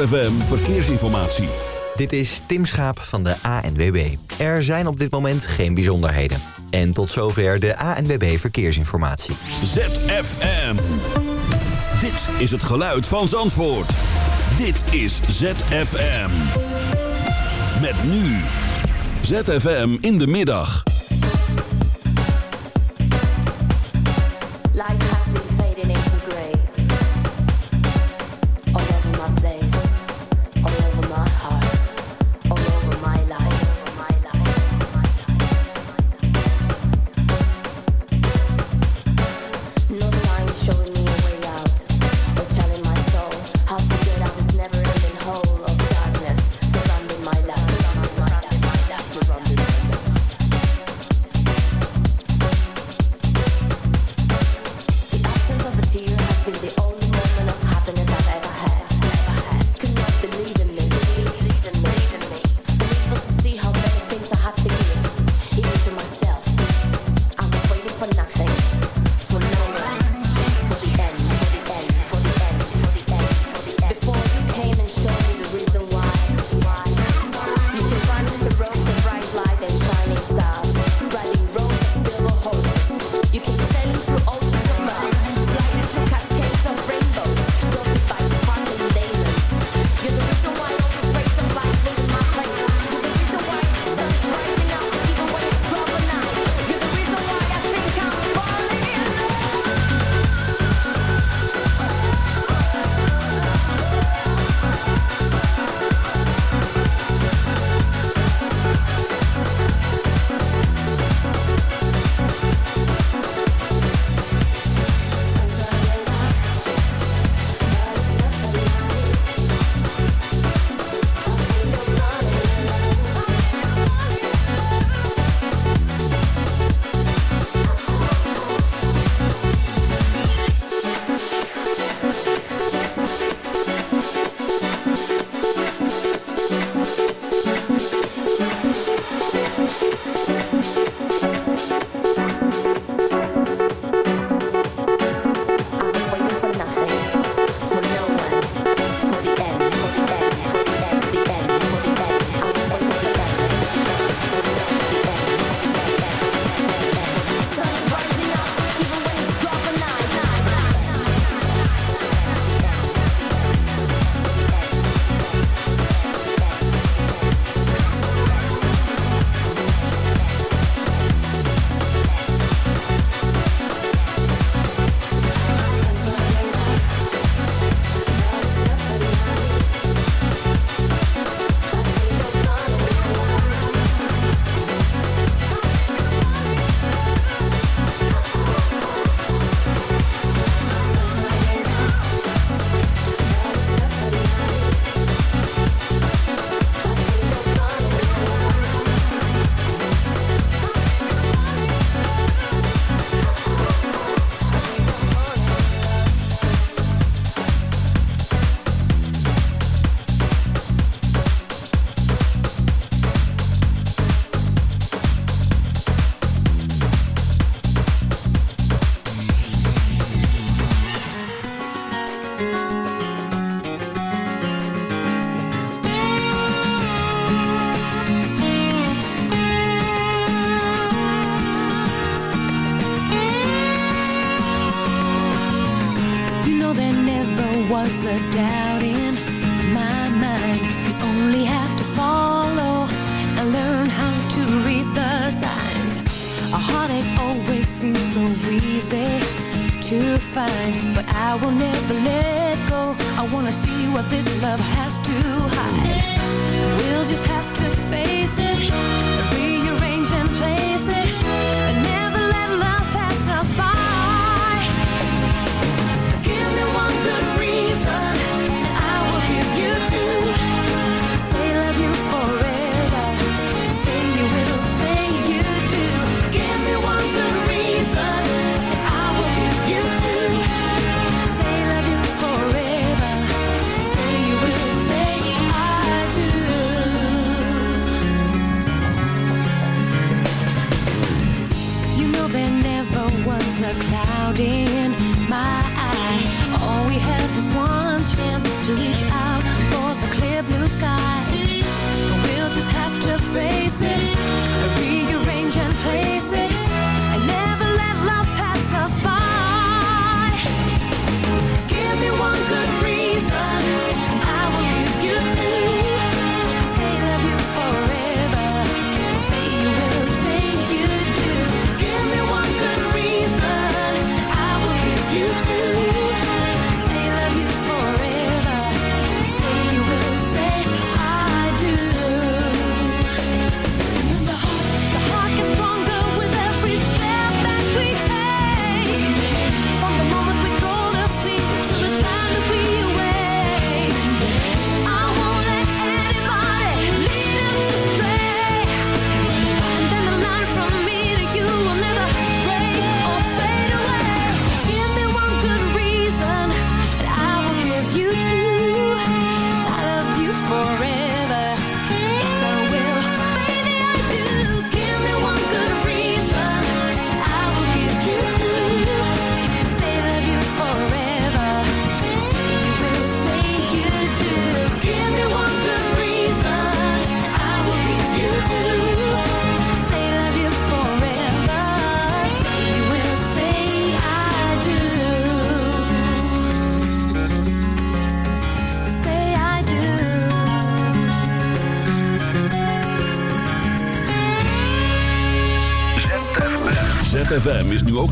FM Verkeersinformatie. Dit is Tim Schaap van de ANWB. Er zijn op dit moment geen bijzonderheden. En tot zover de ANWB Verkeersinformatie. ZFM. Dit is het geluid van Zandvoort. Dit is ZFM. Met nu. ZFM in de middag.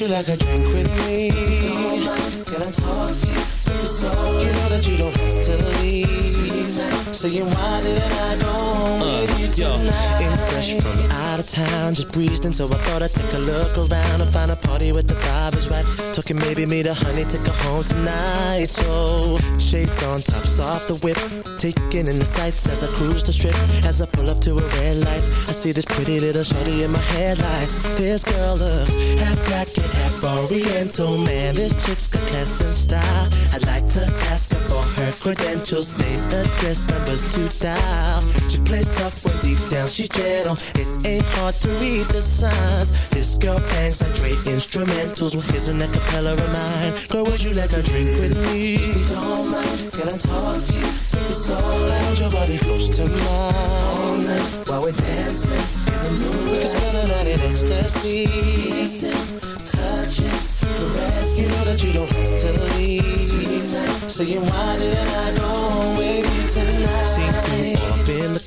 You like a drink with me? Can I talk to you? You know that you don't have to leave. Saying why didn't I go home with you tonight? Ain't fresh from out of town, just breezed in, so I thought I'd take a look around and find a party with the vibe is right. Talking maybe meet a honey, take her home tonight. So shades on, tops off the whip, taking in the sights as I cruise the strip. As I pull up to a red light, I see this pretty little shorty in my headlights. This girl looks half black and half oriental, man. This chick's got class and style. I'd like to ask her for her credentials, name, address, numbers to dial. She plays tough when deep down she's gentle. It ain't hard to read the signs. This girl bangs like Dre instrumentals. Well, here's an acapella of mine. Girl, would you like a drink with me? Don't mind, can I talk to you? If it's alright, your body close to mine. All night while we're dancing in the moonlight. We can spend the night in ecstasy. Kissing, touching, caressing. You know that you don't have to leave. Saying why didn't I go home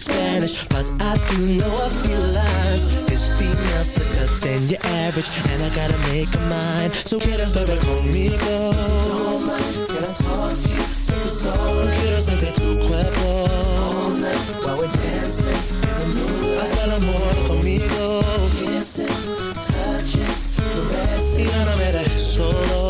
perfect Spanish, but I do know a few lines. This female's slicker than your average, and I gotta make a mind. So us, baby, conmigo. Can I talk to you? It's quiero sentir tu cuerpo. All night, while we're dancing in the moonlight. Haz el amor conmigo. Kissing, touching, caressing. Y no me dejes solo.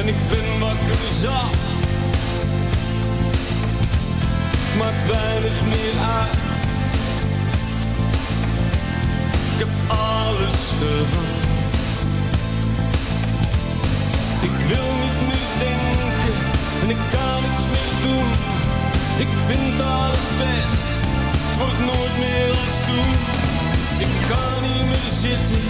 En ik ben wakker zat. maakt weinig meer uit. Ik heb alles gehad. Ik wil niet meer denken en ik kan niks meer doen. Ik vind alles best, het wordt nooit meer als toen. Ik kan niet meer zitten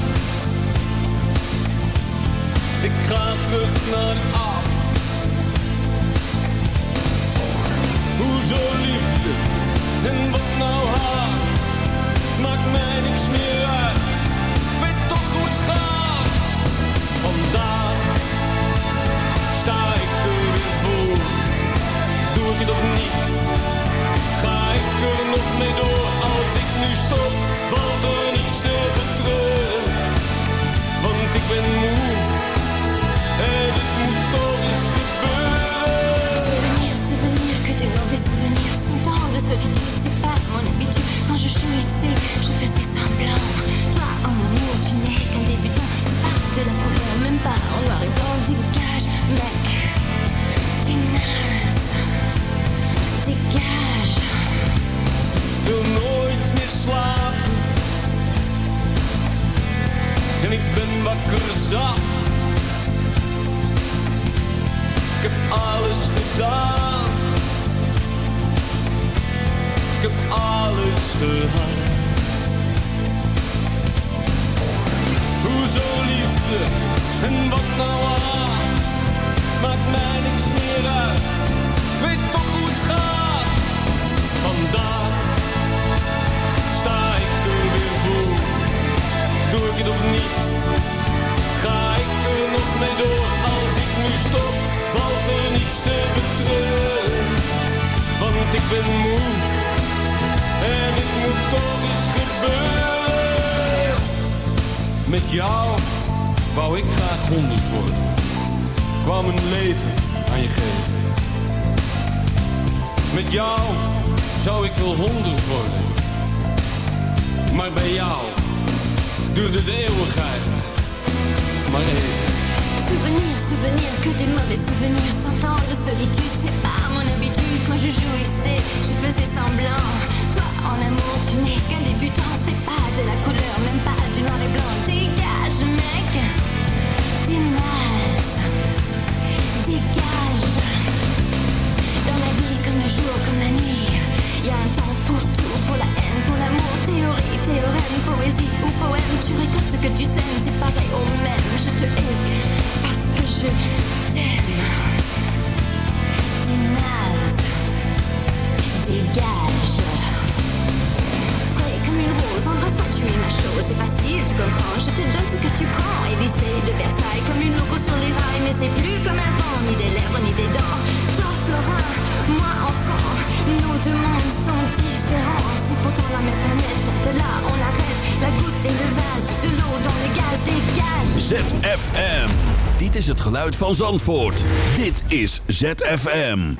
Ik ga terug naar af. Hoezo liefde en wat nou haat? Maakt mij niks meer uit. Weet toch hoe het gaat. Vandaag sta ik er weer voor. Doe ik het of niet? Ga ik er nog mee door? Als ik nu stop, valt Cent plus mais c'est plus comme avant, ni des lèvres, ni des dents. Toi, Flora, moi, enfant, nos deux mondes sont différents. C'est pourtant la même planète, de là, on l'arrête. La goutte et le vase, de l'eau dans le gaz, dégage. ZFM. Dit is het geluid van Zandvoort. Dit is ZFM.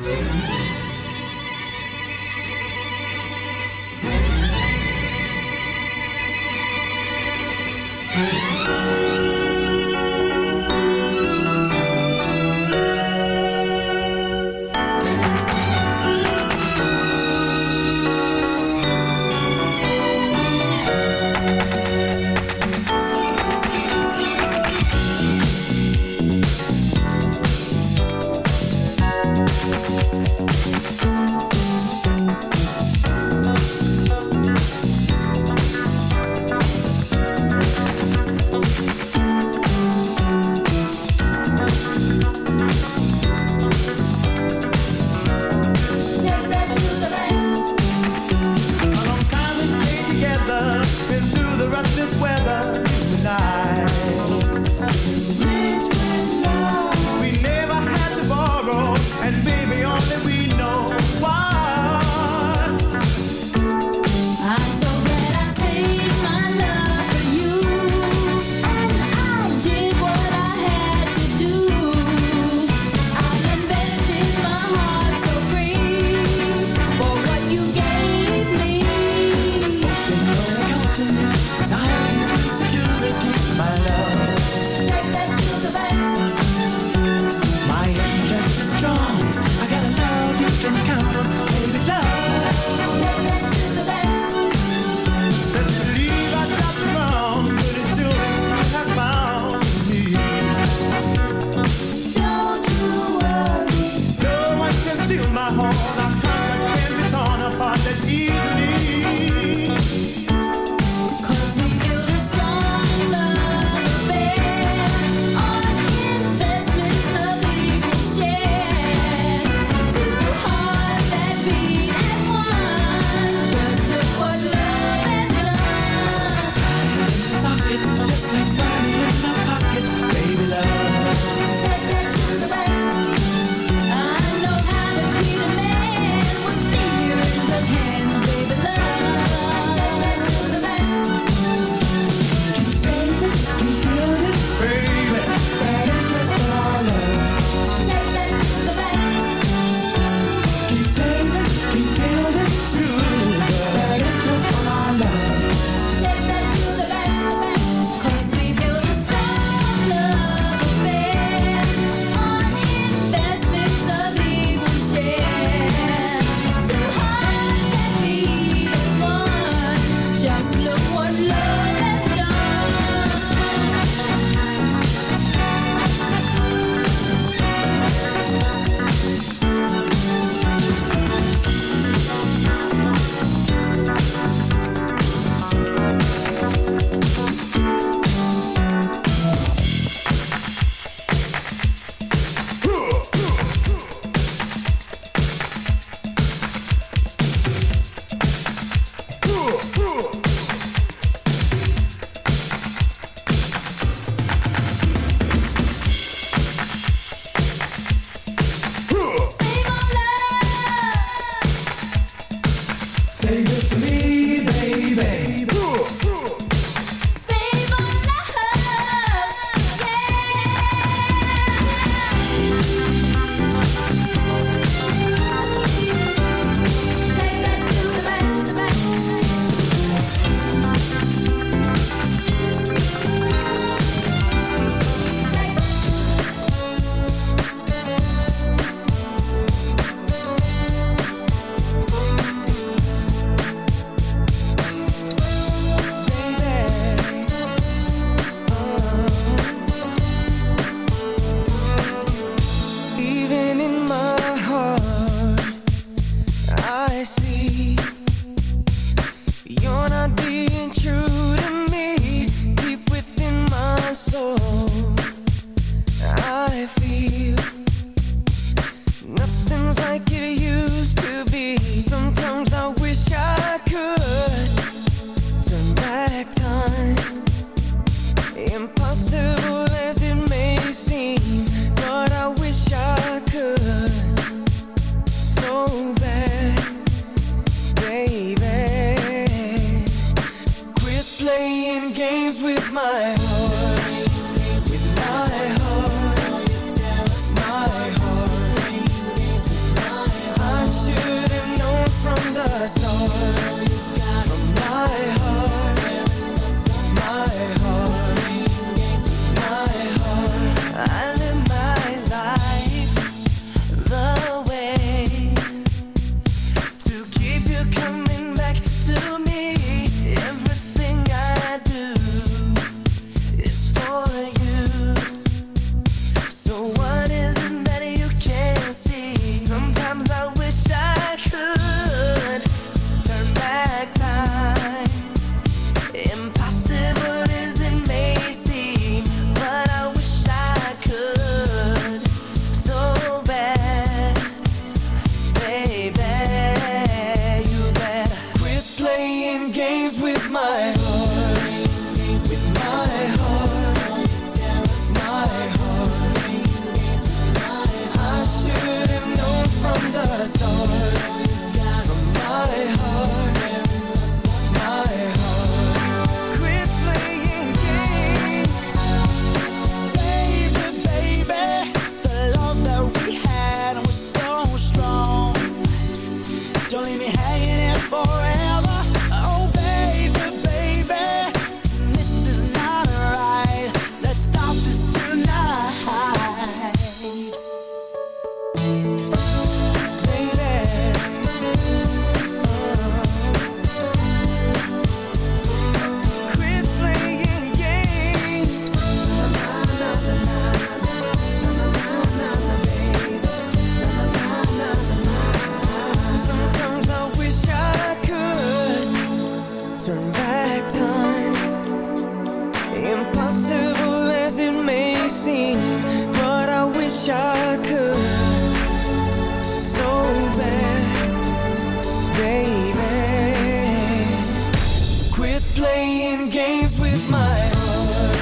Quit playing games with my heart.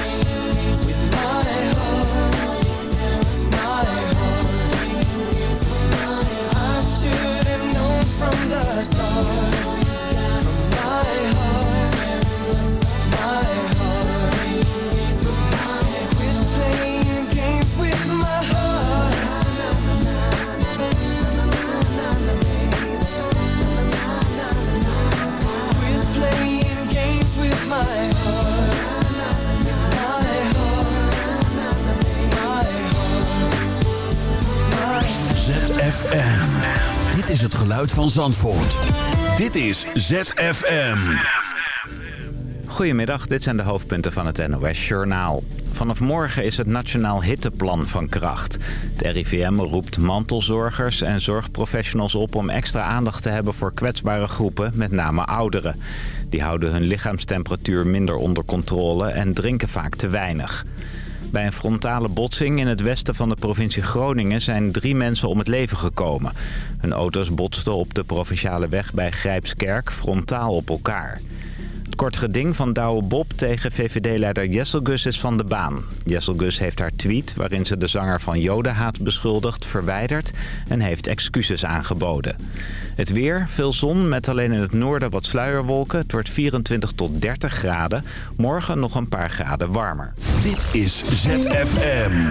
With my heart. My heart. I should have known from the start. ZFM. Dit is het geluid van Zandvoort. Dit is ZFM. Goedemiddag, dit zijn de hoofdpunten van het NOS-journaal. Vanaf morgen is het Nationaal Hitteplan van kracht. Het RIVM roept mantelzorgers en zorgprofessionals op om extra aandacht te hebben voor kwetsbare groepen, met name ouderen. Die houden hun lichaamstemperatuur minder onder controle en drinken vaak te weinig. Bij een frontale botsing in het westen van de provincie Groningen zijn drie mensen om het leven gekomen. Hun auto's botsten op de provinciale weg bij Grijpskerk frontaal op elkaar. Het kort geding van Douwe Bob tegen VVD-leider Jesselgus is van de baan. Jesselgus heeft haar tweet, waarin ze de zanger van jodenhaat beschuldigt, verwijderd en heeft excuses aangeboden. Het weer, veel zon met alleen in het noorden wat sluierwolken. Het wordt 24 tot 30 graden. Morgen nog een paar graden warmer. Dit is ZFM.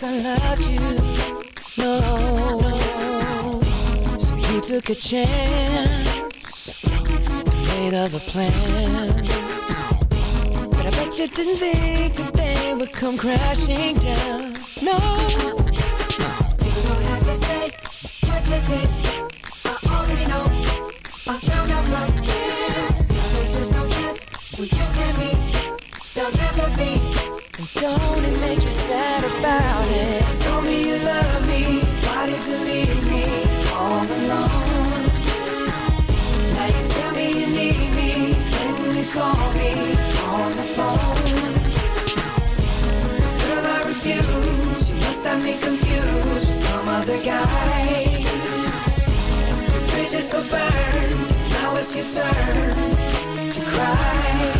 since I loved you. No. So you took a chance. Made up a plan. But I bet you didn't think that they would come crashing down. No. You don't have to say what you did. I already know. I found out my you. There's just no chance. We you and me. There'll never be. Don't it make you sad about it? Tell me you love me. Why did you leave me all alone? Now you tell me you need me. When you call me on the phone? Girl, I refuse. You must have me confused with some other guy. The bridges go burned. Now it's your turn to cry.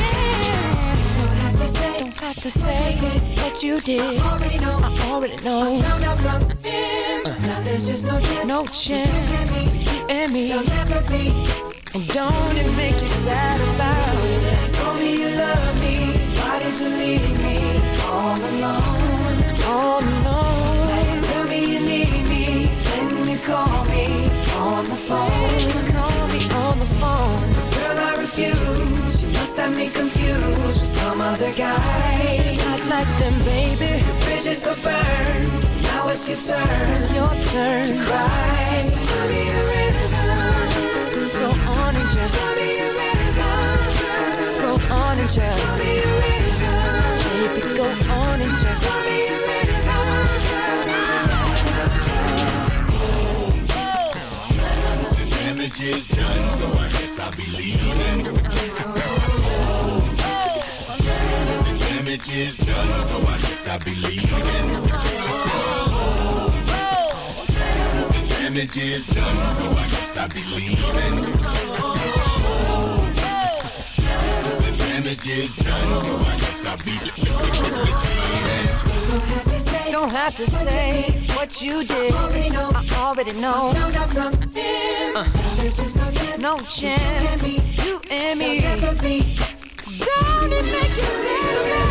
Don't have to say what you did. I already know, I already know. I found out from him. Uh-huh. Now there's just no chance. No chance. You and me. You'll never be. And don't it make you sad about it? Told me you love me. Why did you leave me all alone? All alone. Some other guy. Not like them, baby. The bridges go burn. Now it's your turn. It's your turn to cry. So tell me a rhythm. Go on and just Tell me a rhythm. Go on and just Tell me a rhythm. Baby, go on and just Tell me a rhythm. damage is done, so I guess I'll be leaving. The damage is done, so I guess I'll be leaving. The damage is done, so I guess I'll be leaving. The damage is done, so I guess I'll be leaving. Don't have to say what you did. I already know. Uh, no chance. You and me. Don't it make you sad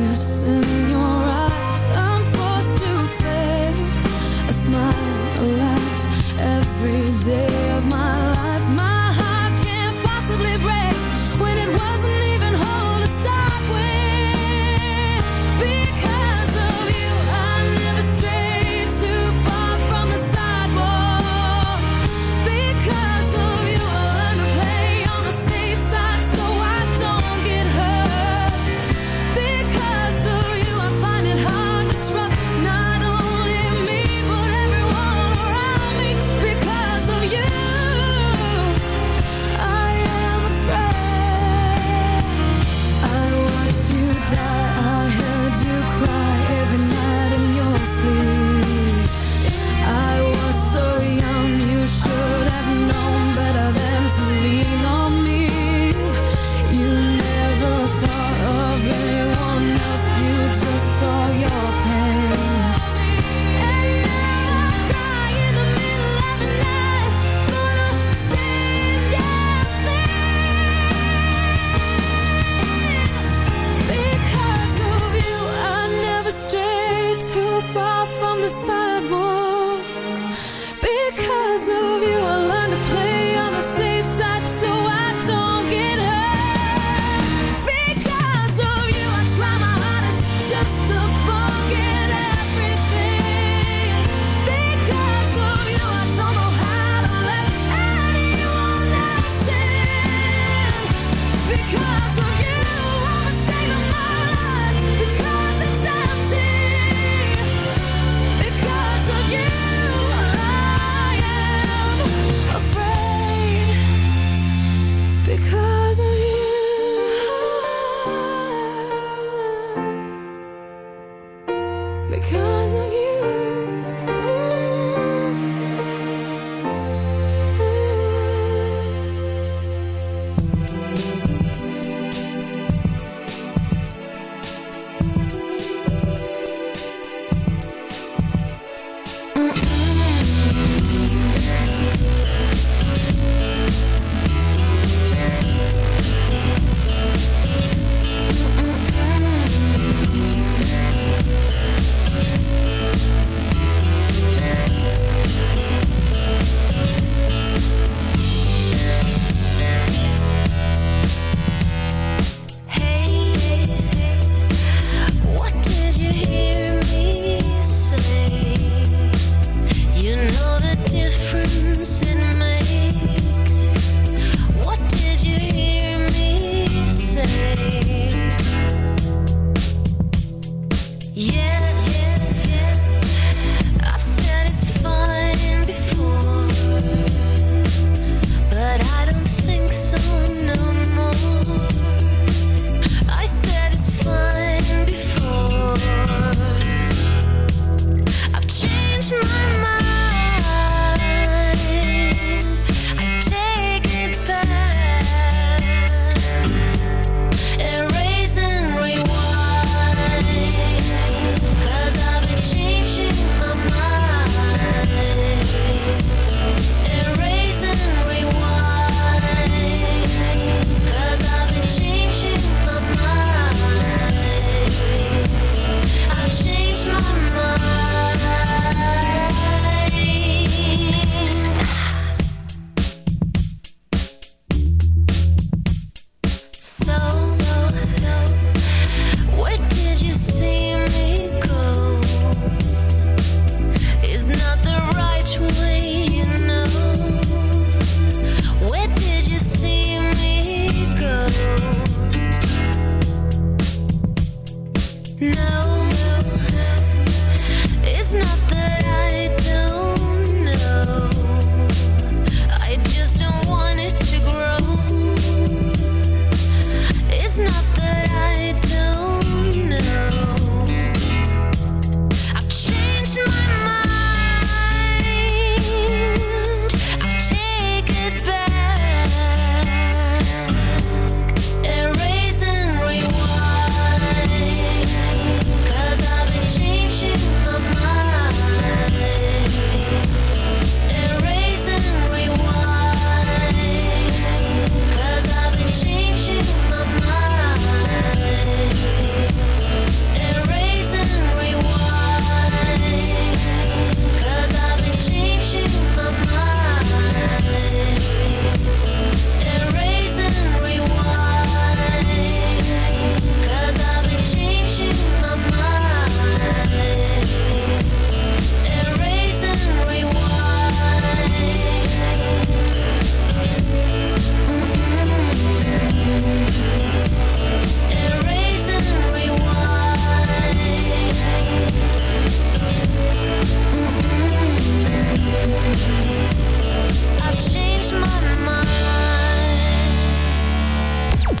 That's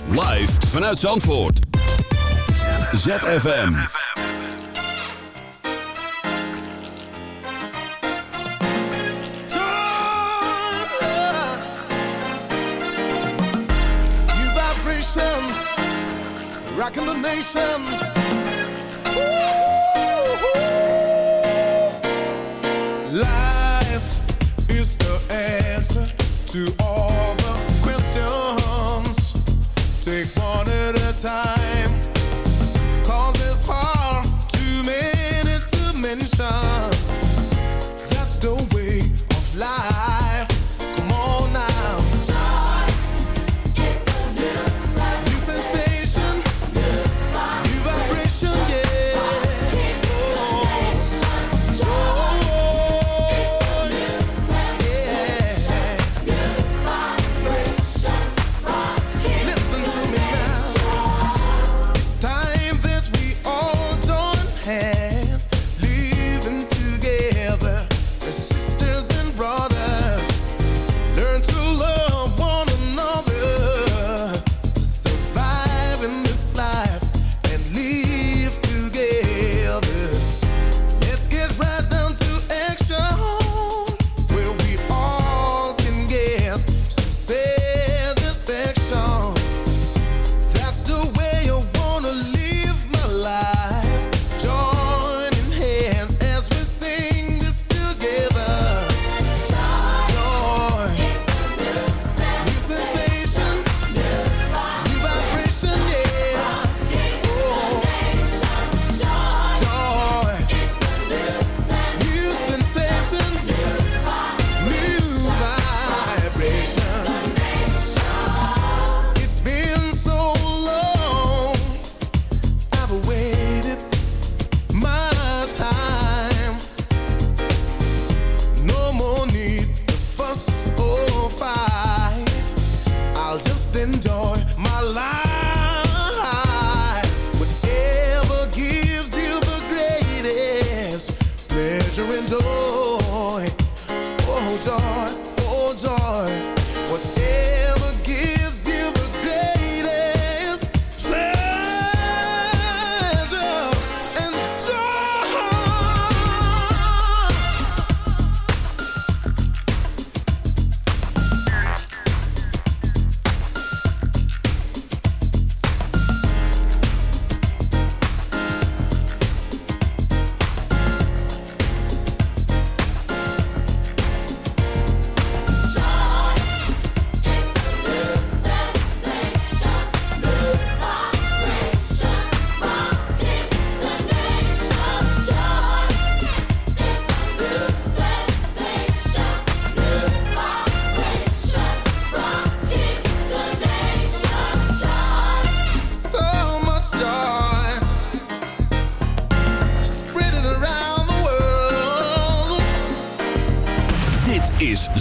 Live vanuit Zandvoort. ZFM. Rockin' the nation to all